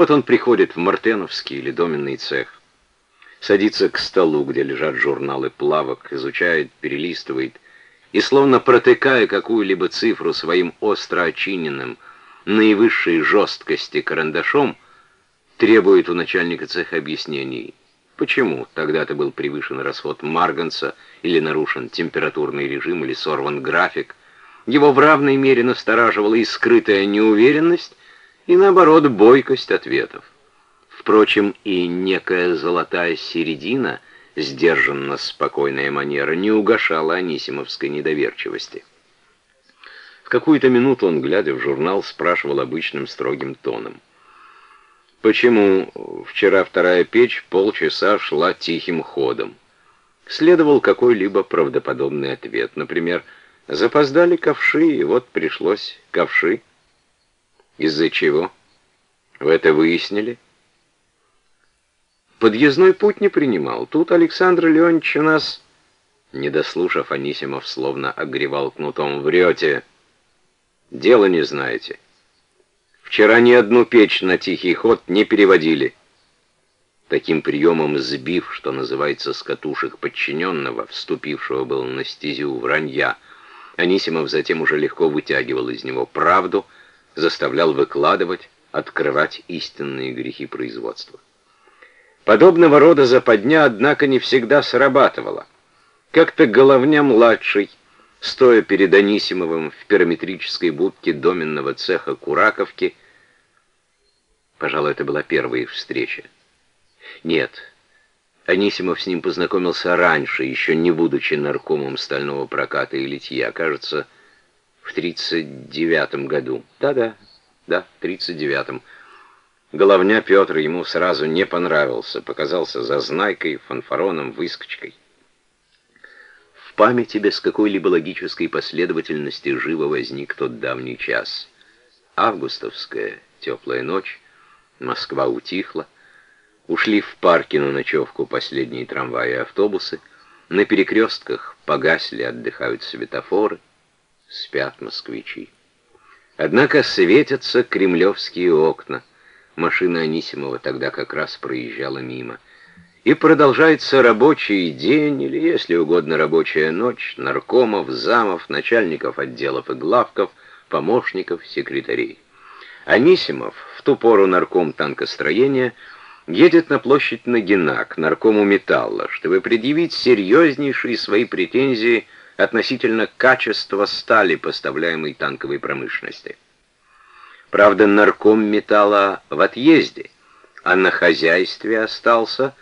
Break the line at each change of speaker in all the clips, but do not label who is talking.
Вот он приходит в Мартеновский или доменный цех, садится к столу, где лежат журналы плавок, изучает, перелистывает, и, словно протыкая какую-либо цифру своим остро очиненным, наивысшей жесткости карандашом, требует у начальника цеха объяснений, почему тогда-то был превышен расход марганца или нарушен температурный режим или сорван график. Его в равной мере настораживала и скрытая неуверенность, и, наоборот, бойкость ответов. Впрочем, и некая золотая середина, сдержанно спокойная манера, не угошала анисимовской недоверчивости. В какую-то минуту он, глядя в журнал, спрашивал обычным строгим тоном. «Почему вчера вторая печь полчаса шла тихим ходом?» Следовал какой-либо правдоподобный ответ. Например, «Запоздали ковши, и вот пришлось ковши». Из-за чего? Вы это выяснили? Подъездной путь не принимал. Тут Александр Леонидович у нас... Не дослушав, Анисимов словно огревал кнутом. «Врете! Дело не знаете. Вчера ни одну печь на тихий ход не переводили». Таким приемом сбив, что называется, с катушек подчиненного, вступившего был на стезю вранья, Анисимов затем уже легко вытягивал из него правду — заставлял выкладывать, открывать истинные грехи производства. Подобного рода западня, однако, не всегда срабатывала. Как-то Головня-младший, стоя перед Анисимовым в пирометрической будке доменного цеха Кураковки, пожалуй, это была первая их встреча. Нет, Анисимов с ним познакомился раньше, еще не будучи наркомом стального проката и литья, кажется, в 39 году. Да-да, да, в 39-м. Головня Петр ему сразу не понравился, показался зазнайкой, фанфароном, выскочкой. В памяти без какой-либо логической последовательности живо возник тот давний час. Августовская теплая ночь, Москва утихла, ушли в парки на ночевку последние трамваи и автобусы, на перекрестках погасли, отдыхают светофоры — спят москвичи. Однако светятся кремлевские окна. Машина Анисимова тогда как раз проезжала мимо. И продолжается рабочий день, или, если угодно, рабочая ночь, наркомов, замов, начальников отделов и главков, помощников, секретарей. Анисимов, в ту пору нарком танкостроения, едет на площадь Нагина к наркому металла, чтобы предъявить серьезнейшие свои претензии относительно качества стали, поставляемой танковой промышленности. Правда, нарком металла в отъезде, а на хозяйстве остался,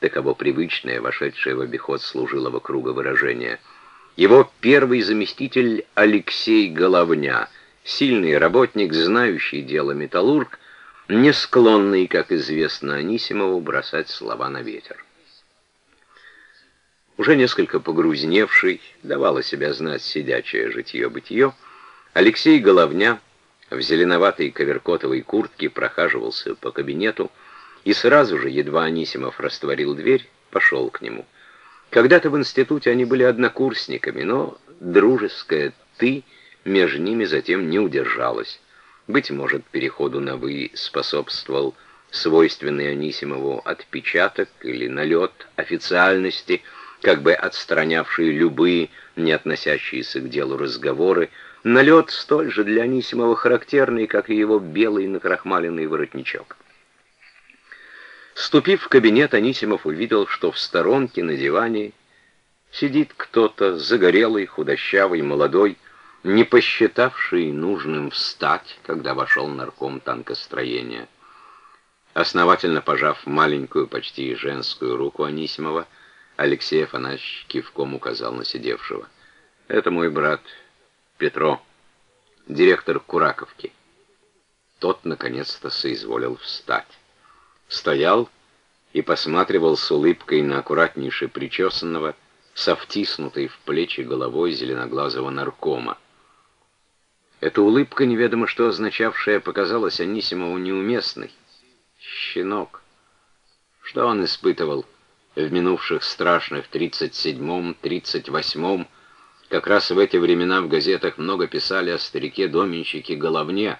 таково привычное, вошедшее в обиход служилого круга выражение, его первый заместитель Алексей Головня, сильный работник, знающий дело металлург, не склонный, как известно Анисимову, бросать слова на ветер уже несколько погрузневший, давала себя знать сидячее житье-бытие, Алексей Головня в зеленоватой коверкотовой куртке прохаживался по кабинету и сразу же, едва Анисимов растворил дверь, пошел к нему. Когда-то в институте они были однокурсниками, но дружеское «ты» между ними затем не удержалось. Быть может, переходу на «вы» способствовал свойственный Анисимову отпечаток или налет официальности – как бы отстранявшие любые, не относящиеся к делу разговоры, налет столь же для Анисимова характерный, как и его белый накрахмаленный воротничок. Ступив в кабинет, Анисимов увидел, что в сторонке на диване сидит кто-то загорелый, худощавый, молодой, не посчитавший нужным встать, когда вошел нарком танкостроения. Основательно пожав маленькую, почти женскую руку Анисимова, Алексей Афанасьевич кивком указал на сидевшего. «Это мой брат Петро, директор Кураковки». Тот, наконец-то, соизволил встать. Стоял и посматривал с улыбкой на аккуратнейше причесанного, со втиснутой в плечи головой зеленоглазого наркома. Эта улыбка, неведомо что означавшая, показалась Анисимову неуместной. Щенок. Что он испытывал? В минувших страшных 37-м, 38-м, как раз в эти времена в газетах много писали о старике-доменщике Головне,